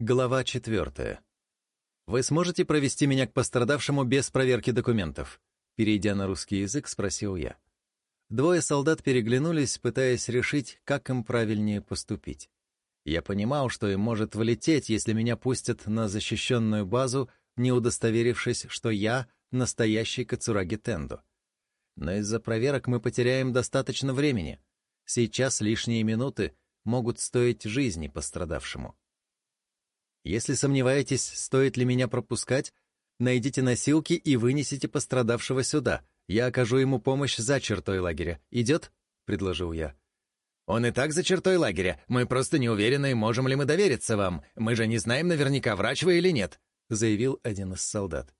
Глава четвертая. «Вы сможете провести меня к пострадавшему без проверки документов?» Перейдя на русский язык, спросил я. Двое солдат переглянулись, пытаясь решить, как им правильнее поступить. Я понимал, что им может влететь, если меня пустят на защищенную базу, не удостоверившись, что я — настоящий Кацураги Тендо. Но из-за проверок мы потеряем достаточно времени. Сейчас лишние минуты могут стоить жизни пострадавшему. Если сомневаетесь, стоит ли меня пропускать, найдите носилки и вынесите пострадавшего сюда. Я окажу ему помощь за чертой лагеря. Идет?» — предложил я. «Он и так за чертой лагеря. Мы просто не уверены, можем ли мы довериться вам. Мы же не знаем наверняка, врач вы или нет», — заявил один из солдат.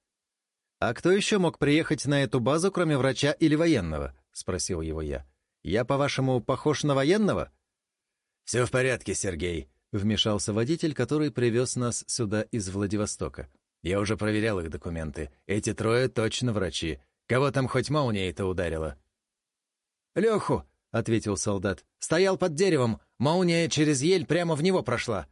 «А кто еще мог приехать на эту базу, кроме врача или военного?» — спросил его я. «Я, по-вашему, похож на военного?» «Все в порядке, Сергей», — вмешался водитель, который привез нас сюда из Владивостока. «Я уже проверял их документы. Эти трое точно врачи. Кого там хоть молния-то ударила?» «Леху!» — ответил солдат. «Стоял под деревом. Молния через ель прямо в него прошла».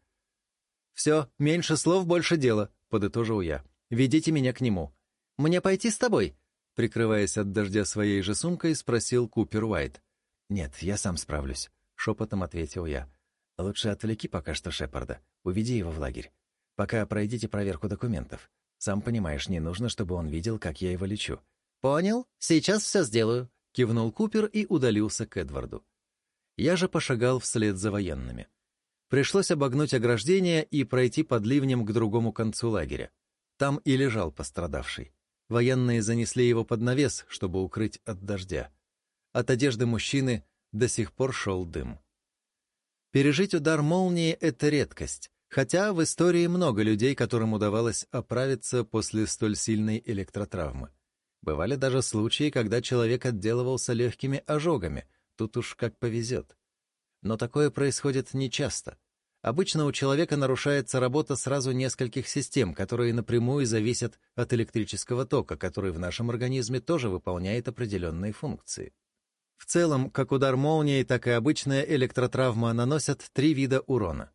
«Все, меньше слов, больше дела», — подытожил я. «Ведите меня к нему». «Мне пойти с тобой?» Прикрываясь от дождя своей же сумкой, спросил Купер Уайт. «Нет, я сам справлюсь», — шепотом ответил я. «Лучше отвлеки пока что Шепарда. Уведи его в лагерь. Пока пройдите проверку документов. Сам понимаешь, не нужно, чтобы он видел, как я его лечу». «Понял. Сейчас все сделаю», Кивнул Купер и удалился к Эдварду. Я же пошагал вслед за военными. Пришлось обогнуть ограждение и пройти под ливнем к другому концу лагеря. Там и лежал пострадавший. Военные занесли его под навес, чтобы укрыть от дождя. От одежды мужчины до сих пор шел дым. Пережить удар молнии — это редкость, хотя в истории много людей, которым удавалось оправиться после столь сильной электротравмы. Бывали даже случаи, когда человек отделывался легкими ожогами, тут уж как повезет. Но такое происходит нечасто. Обычно у человека нарушается работа сразу нескольких систем, которые напрямую зависят от электрического тока, который в нашем организме тоже выполняет определенные функции. В целом, как удар молнии, так и обычная электротравма наносят три вида урона.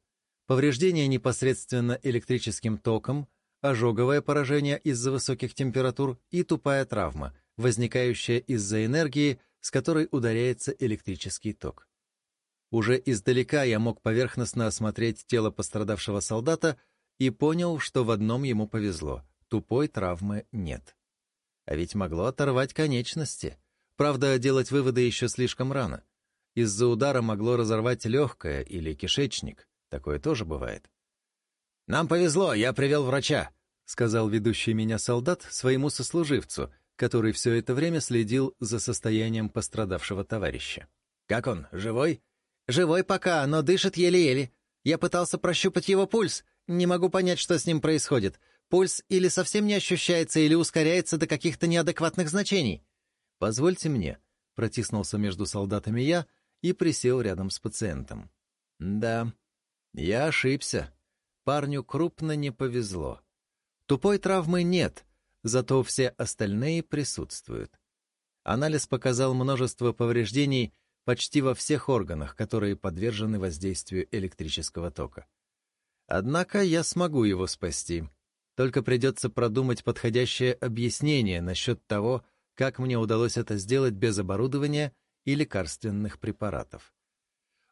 Повреждение непосредственно электрическим током — ожоговое поражение из-за высоких температур и тупая травма, возникающая из-за энергии, с которой ударяется электрический ток. Уже издалека я мог поверхностно осмотреть тело пострадавшего солдата и понял, что в одном ему повезло — тупой травмы нет. А ведь могло оторвать конечности. Правда, делать выводы еще слишком рано. Из-за удара могло разорвать легкое или кишечник. Такое тоже бывает. «Нам повезло, я привел врача», — сказал ведущий меня солдат своему сослуживцу, который все это время следил за состоянием пострадавшего товарища. «Как он, живой?» «Живой пока, но дышит еле-еле. Я пытался прощупать его пульс. Не могу понять, что с ним происходит. Пульс или совсем не ощущается, или ускоряется до каких-то неадекватных значений». «Позвольте мне», — протиснулся между солдатами я и присел рядом с пациентом. «Да, я ошибся. Парню крупно не повезло. Тупой травмы нет, зато все остальные присутствуют. Анализ показал множество повреждений почти во всех органах, которые подвержены воздействию электрического тока. Однако я смогу его спасти. Только придется продумать подходящее объяснение насчет того, как мне удалось это сделать без оборудования и лекарственных препаратов.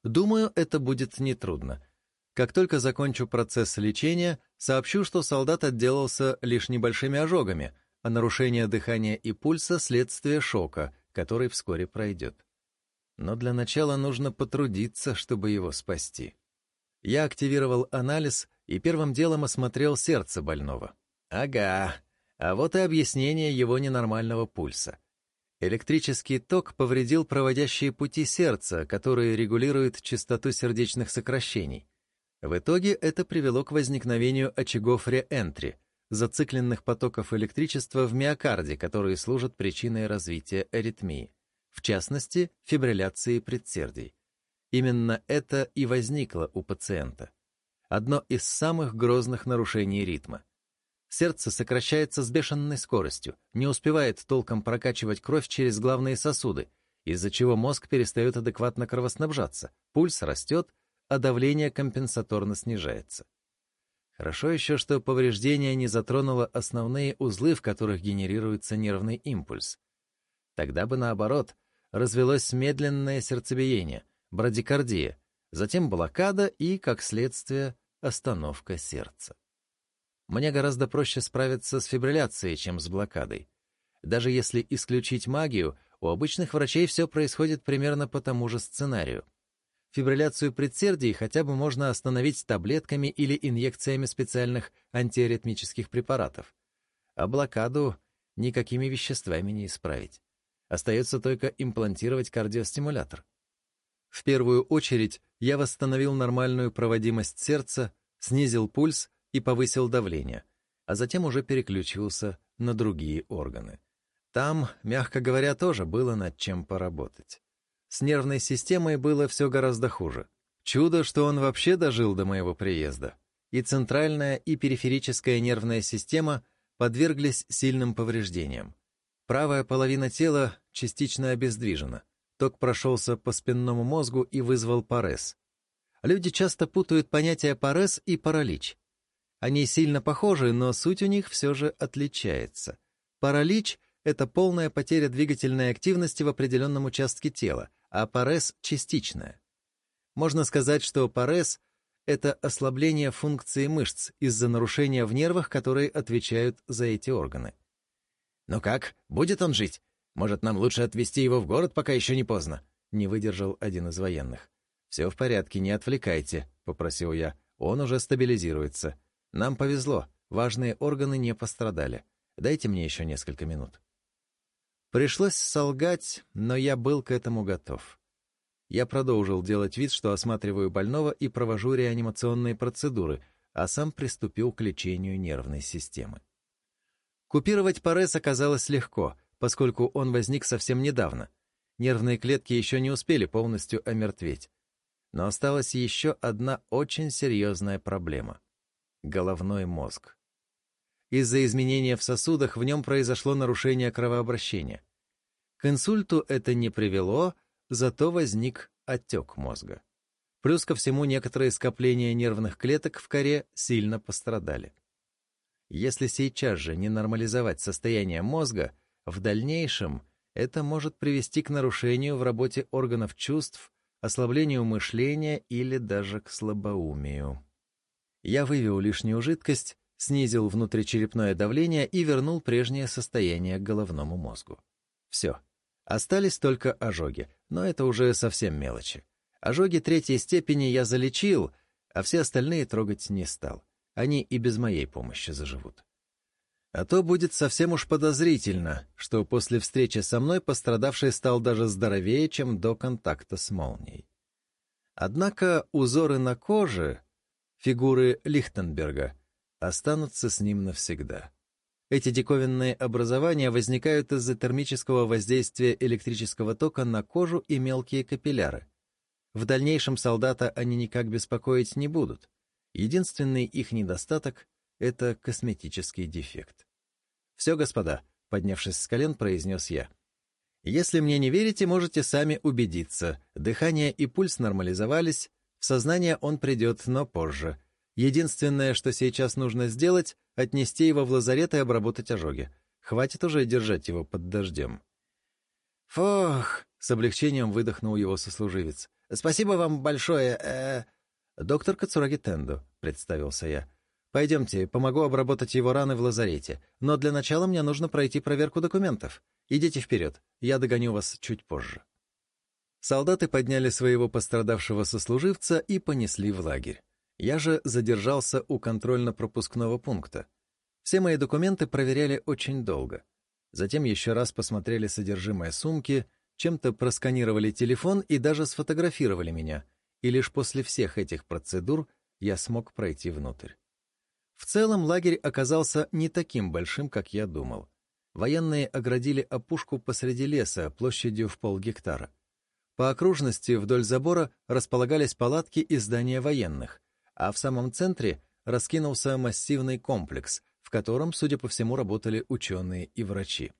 Думаю, это будет нетрудно, как только закончу процесс лечения, сообщу, что солдат отделался лишь небольшими ожогами, а нарушение дыхания и пульса — следствие шока, который вскоре пройдет. Но для начала нужно потрудиться, чтобы его спасти. Я активировал анализ и первым делом осмотрел сердце больного. Ага, а вот и объяснение его ненормального пульса. Электрический ток повредил проводящие пути сердца, которые регулируют частоту сердечных сокращений. В итоге это привело к возникновению очагов реэнтри, зацикленных потоков электричества в миокарде, которые служат причиной развития аритмии, в частности, фибрилляции предсердий. Именно это и возникло у пациента. Одно из самых грозных нарушений ритма. Сердце сокращается с бешеной скоростью, не успевает толком прокачивать кровь через главные сосуды, из-за чего мозг перестает адекватно кровоснабжаться, пульс растет, а давление компенсаторно снижается. Хорошо еще, что повреждение не затронуло основные узлы, в которых генерируется нервный импульс. Тогда бы, наоборот, развелось медленное сердцебиение, брадикардия, затем блокада и, как следствие, остановка сердца. Мне гораздо проще справиться с фибрилляцией, чем с блокадой. Даже если исключить магию, у обычных врачей все происходит примерно по тому же сценарию. Фибрилляцию предсердий хотя бы можно остановить таблетками или инъекциями специальных антиаритмических препаратов. А блокаду никакими веществами не исправить. Остается только имплантировать кардиостимулятор. В первую очередь я восстановил нормальную проводимость сердца, снизил пульс и повысил давление, а затем уже переключился на другие органы. Там, мягко говоря, тоже было над чем поработать. С нервной системой было все гораздо хуже. Чудо, что он вообще дожил до моего приезда. И центральная, и периферическая нервная система подверглись сильным повреждениям. Правая половина тела частично обездвижена. Ток прошелся по спинному мозгу и вызвал парез. Люди часто путают понятия парез и паралич. Они сильно похожи, но суть у них все же отличается. Паралич — это полная потеря двигательной активности в определенном участке тела, а парез — частичная. Можно сказать, что парез — это ослабление функции мышц из-за нарушения в нервах, которые отвечают за эти органы. «Ну как, будет он жить? Может, нам лучше отвезти его в город, пока еще не поздно?» — не выдержал один из военных. «Все в порядке, не отвлекайте», — попросил я. «Он уже стабилизируется. Нам повезло, важные органы не пострадали. Дайте мне еще несколько минут». Пришлось солгать, но я был к этому готов. Я продолжил делать вид, что осматриваю больного и провожу реанимационные процедуры, а сам приступил к лечению нервной системы. Купировать парез оказалось легко, поскольку он возник совсем недавно. Нервные клетки еще не успели полностью омертветь. Но осталась еще одна очень серьезная проблема — головной мозг. Из-за изменения в сосудах в нем произошло нарушение кровообращения. К инсульту это не привело, зато возник отек мозга. Плюс ко всему некоторые скопления нервных клеток в коре сильно пострадали. Если сейчас же не нормализовать состояние мозга, в дальнейшем это может привести к нарушению в работе органов чувств, ослаблению мышления или даже к слабоумию. Я вывел лишнюю жидкость, снизил внутричерепное давление и вернул прежнее состояние к головному мозгу. Все. Остались только ожоги, но это уже совсем мелочи. Ожоги третьей степени я залечил, а все остальные трогать не стал. Они и без моей помощи заживут. А то будет совсем уж подозрительно, что после встречи со мной пострадавший стал даже здоровее, чем до контакта с молнией. Однако узоры на коже, фигуры Лихтенберга, останутся с ним навсегда. Эти диковинные образования возникают из-за термического воздействия электрического тока на кожу и мелкие капилляры. В дальнейшем солдата они никак беспокоить не будут. Единственный их недостаток — это косметический дефект. «Все, господа», — поднявшись с колен, произнес я. «Если мне не верите, можете сами убедиться. Дыхание и пульс нормализовались, в сознание он придет, но позже. Единственное, что сейчас нужно сделать — отнести его в лазарет и обработать ожоги. Хватит уже держать его под дождем. «Фух!» — с облегчением выдохнул его сослуживец. «Спасибо вам большое. Э. «Доктор Кацураги Тендо», — представился я. «Пойдемте, помогу обработать его раны в лазарете. Но для начала мне нужно пройти проверку документов. Идите вперед, я догоню вас чуть позже». Солдаты подняли своего пострадавшего сослуживца и понесли в лагерь. Я же задержался у контрольно-пропускного пункта. Все мои документы проверяли очень долго. Затем еще раз посмотрели содержимое сумки, чем-то просканировали телефон и даже сфотографировали меня. И лишь после всех этих процедур я смог пройти внутрь. В целом лагерь оказался не таким большим, как я думал. Военные оградили опушку посреди леса площадью в полгектара. По окружности вдоль забора располагались палатки и здания военных, а в самом центре раскинулся массивный комплекс, в котором, судя по всему, работали ученые и врачи.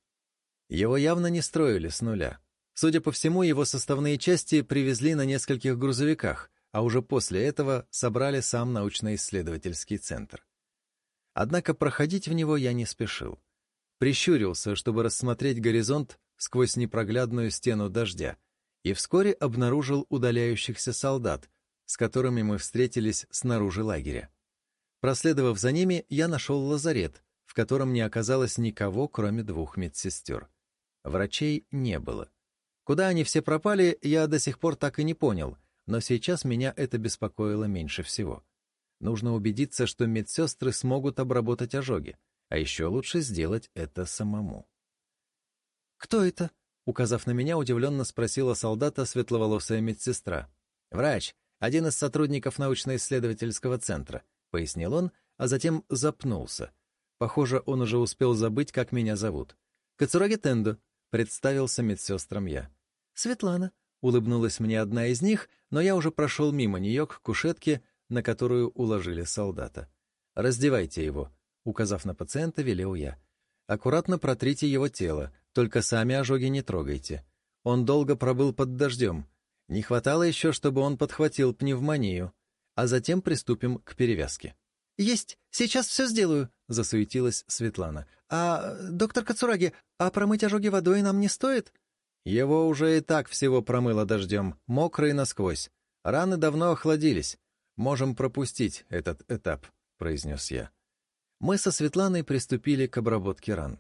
Его явно не строили с нуля. Судя по всему, его составные части привезли на нескольких грузовиках, а уже после этого собрали сам научно-исследовательский центр. Однако проходить в него я не спешил. Прищурился, чтобы рассмотреть горизонт сквозь непроглядную стену дождя, и вскоре обнаружил удаляющихся солдат, с которыми мы встретились снаружи лагеря. Проследовав за ними, я нашел лазарет, в котором не оказалось никого, кроме двух медсестер. Врачей не было. Куда они все пропали, я до сих пор так и не понял, но сейчас меня это беспокоило меньше всего. Нужно убедиться, что медсестры смогут обработать ожоги, а еще лучше сделать это самому. «Кто это?» — указав на меня, удивленно спросила солдата светловолосая медсестра. «Врач, один из сотрудников научно-исследовательского центра», — пояснил он, а затем запнулся. Похоже, он уже успел забыть, как меня зовут. «Кацураги Тендо», — представился медсестрам я. «Светлана», — улыбнулась мне одна из них, но я уже прошел мимо нее к кушетке, на которую уложили солдата. «Раздевайте его», — указав на пациента, велел я. «Аккуратно протрите его тело, только сами ожоги не трогайте. Он долго пробыл под дождем. Не хватало еще, чтобы он подхватил пневмонию. А затем приступим к перевязке». «Есть! Сейчас все сделаю!» — засуетилась Светлана. «А, доктор Кацураги, а промыть ожоги водой нам не стоит?» «Его уже и так всего промыло дождем, мокрый насквозь. Раны давно охладились. «Можем пропустить этот этап», — произнес я. Мы со Светланой приступили к обработке ран.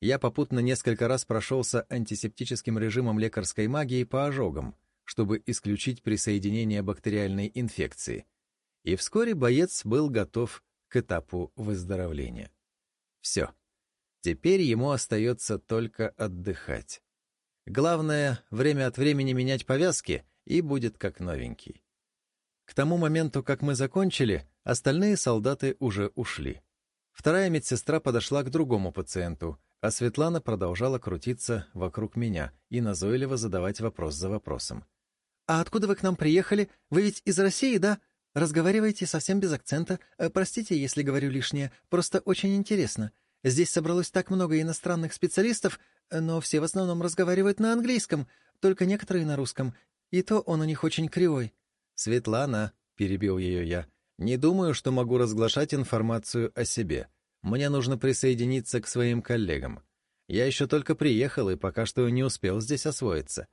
Я попутно несколько раз прошелся антисептическим режимом лекарской магии по ожогам, чтобы исключить присоединение бактериальной инфекции. И вскоре боец был готов к этапу выздоровления. Все. Теперь ему остается только отдыхать. Главное, время от времени менять повязки, и будет как новенький. К тому моменту, как мы закончили, остальные солдаты уже ушли. Вторая медсестра подошла к другому пациенту, а Светлана продолжала крутиться вокруг меня и назойливо задавать вопрос за вопросом. «А откуда вы к нам приехали? Вы ведь из России, да? Разговариваете совсем без акцента. Э, простите, если говорю лишнее, просто очень интересно. Здесь собралось так много иностранных специалистов, но все в основном разговаривают на английском, только некоторые на русском, и то он у них очень кривой. «Светлана», — перебил ее я, — «не думаю, что могу разглашать информацию о себе. Мне нужно присоединиться к своим коллегам. Я еще только приехал и пока что не успел здесь освоиться».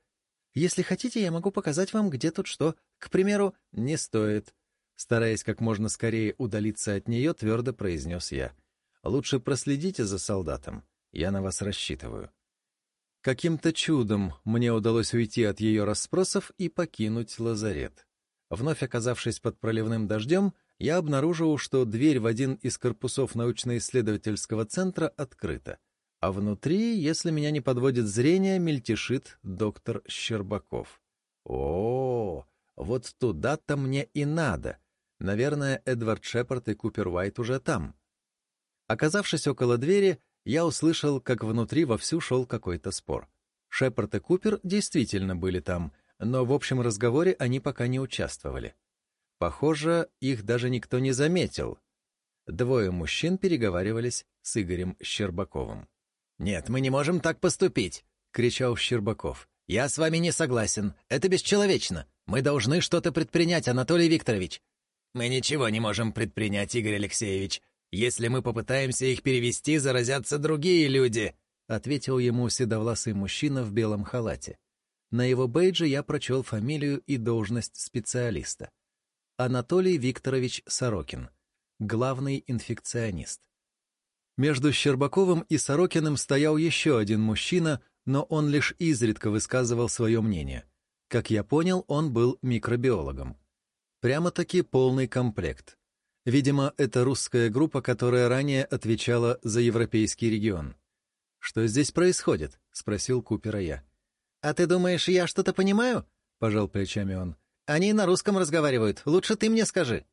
«Если хотите, я могу показать вам, где тут что. К примеру...» «Не стоит». Стараясь как можно скорее удалиться от нее, твердо произнес я. «Лучше проследите за солдатом. Я на вас рассчитываю». Каким-то чудом мне удалось уйти от ее расспросов и покинуть лазарет. Вновь оказавшись под проливным дождем, я обнаружил, что дверь в один из корпусов научно-исследовательского центра открыта, а внутри, если меня не подводит зрение, мельтешит доктор Щербаков. О, вот туда-то мне и надо. Наверное, Эдвард Шепард и Купер Уайт уже там. Оказавшись около двери, я услышал, как внутри вовсю шел какой-то спор. Шепард и Купер действительно были там — но в общем разговоре они пока не участвовали. Похоже, их даже никто не заметил. Двое мужчин переговаривались с Игорем Щербаковым. «Нет, мы не можем так поступить!» — кричал Щербаков. «Я с вами не согласен. Это бесчеловечно. Мы должны что-то предпринять, Анатолий Викторович». «Мы ничего не можем предпринять, Игорь Алексеевич. Если мы попытаемся их перевести, заразятся другие люди», — ответил ему седовласый мужчина в белом халате. На его бейдже я прочел фамилию и должность специалиста. Анатолий Викторович Сорокин, главный инфекционист. Между Щербаковым и Сорокиным стоял еще один мужчина, но он лишь изредка высказывал свое мнение. Как я понял, он был микробиологом. Прямо-таки полный комплект. Видимо, это русская группа, которая ранее отвечала за европейский регион. «Что здесь происходит?» — спросил Купера я. «А ты думаешь, я что-то понимаю?» — пожал плечами он. «Они на русском разговаривают. Лучше ты мне скажи».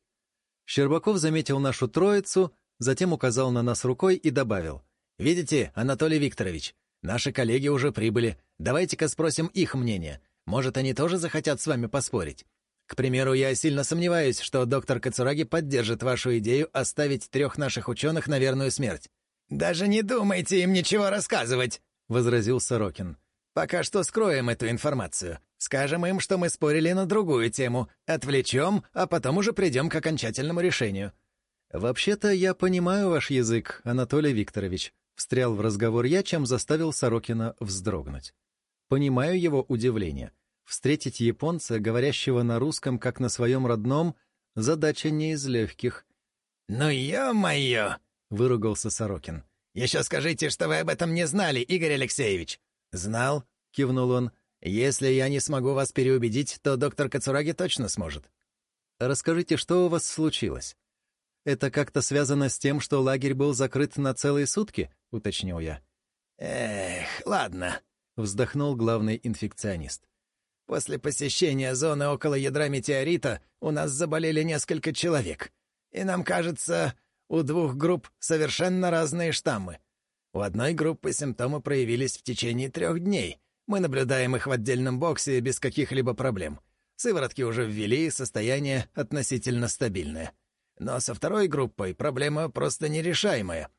Щербаков заметил нашу троицу, затем указал на нас рукой и добавил. «Видите, Анатолий Викторович, наши коллеги уже прибыли. Давайте-ка спросим их мнение. Может, они тоже захотят с вами поспорить? К примеру, я сильно сомневаюсь, что доктор Кацураги поддержит вашу идею оставить трех наших ученых на верную смерть». «Даже не думайте им ничего рассказывать», — возразил Сорокин. Пока что скроем эту информацию. Скажем им, что мы спорили на другую тему, отвлечем, а потом уже придем к окончательному решению». «Вообще-то я понимаю ваш язык, Анатолий Викторович», — встрял в разговор я, чем заставил Сорокина вздрогнуть. «Понимаю его удивление. Встретить японца, говорящего на русском, как на своем родном, задача не из легких». «Ну, ё-моё!» — выругался Сорокин. «Еще скажите, что вы об этом не знали, Игорь Алексеевич!» «Знал», — кивнул он. «Если я не смогу вас переубедить, то доктор Кацураги точно сможет». «Расскажите, что у вас случилось?» «Это как-то связано с тем, что лагерь был закрыт на целые сутки?» — уточнил я. «Эх, ладно», — вздохнул главный инфекционист. «После посещения зоны около ядра метеорита у нас заболели несколько человек. И нам кажется, у двух групп совершенно разные штаммы. У одной группы симптомы проявились в течение трех дней. Мы наблюдаем их в отдельном боксе без каких-либо проблем. Сыворотки уже ввели, состояние относительно стабильное. Но со второй группой проблема просто нерешаемая.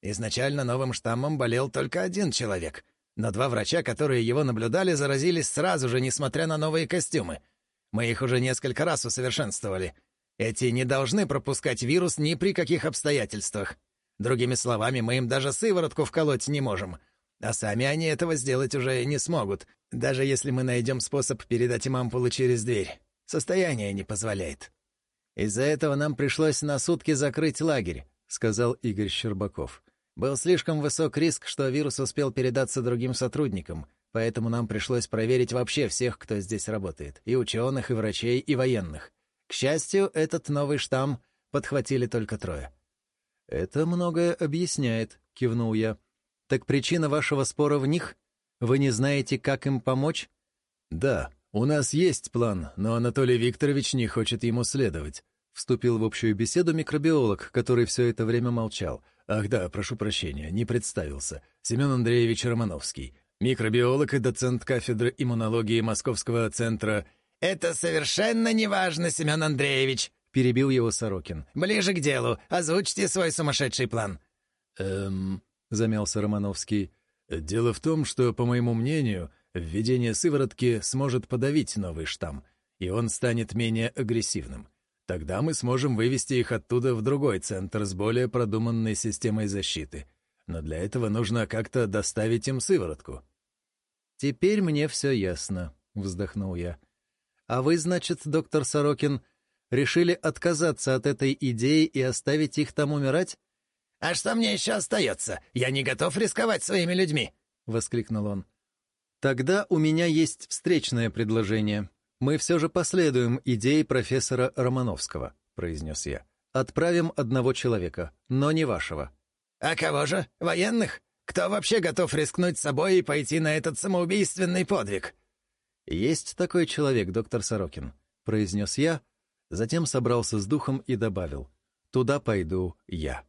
Изначально новым штаммом болел только один человек, но два врача, которые его наблюдали, заразились сразу же, несмотря на новые костюмы. Мы их уже несколько раз усовершенствовали. Эти не должны пропускать вирус ни при каких обстоятельствах. Другими словами, мы им даже сыворотку вколоть не можем. А сами они этого сделать уже не смогут, даже если мы найдем способ передать им ампулы через дверь. Состояние не позволяет. «Из-за этого нам пришлось на сутки закрыть лагерь», — сказал Игорь Щербаков. «Был слишком высок риск, что вирус успел передаться другим сотрудникам, поэтому нам пришлось проверить вообще всех, кто здесь работает, и ученых, и врачей, и военных. К счастью, этот новый штамм подхватили только трое». «Это многое объясняет», — кивнул я. «Так причина вашего спора в них? Вы не знаете, как им помочь?» «Да, у нас есть план, но Анатолий Викторович не хочет ему следовать», — вступил в общую беседу микробиолог, который все это время молчал. «Ах да, прошу прощения, не представился. Семен Андреевич Романовский, микробиолог и доцент кафедры иммунологии Московского центра...» «Это совершенно неважно, Семен Андреевич», — перебил его Сорокин. «Ближе к делу. Озвучьте свой сумасшедший план». «Эм...» — замялся Романовский. «Дело в том, что, по моему мнению, введение сыворотки сможет подавить новый штамм, и он станет менее агрессивным. Тогда мы сможем вывести их оттуда в другой центр с более продуманной системой защиты. Но для этого нужно как-то доставить им сыворотку». «Теперь мне все ясно», — вздохнул я. «А вы, значит, доктор Сорокин, решили отказаться от этой идеи и оставить их там умирать?» «А что мне еще остается? Я не готов рисковать своими людьми!» — воскликнул он. «Тогда у меня есть встречное предложение. Мы все же последуем идее профессора Романовского», — произнес я. «Отправим одного человека, но не вашего». «А кого же? Военных? Кто вообще готов рискнуть собой и пойти на этот самоубийственный подвиг?» «Есть такой человек, доктор Сорокин», — произнес я, Затем собрался с духом и добавил «Туда пойду я».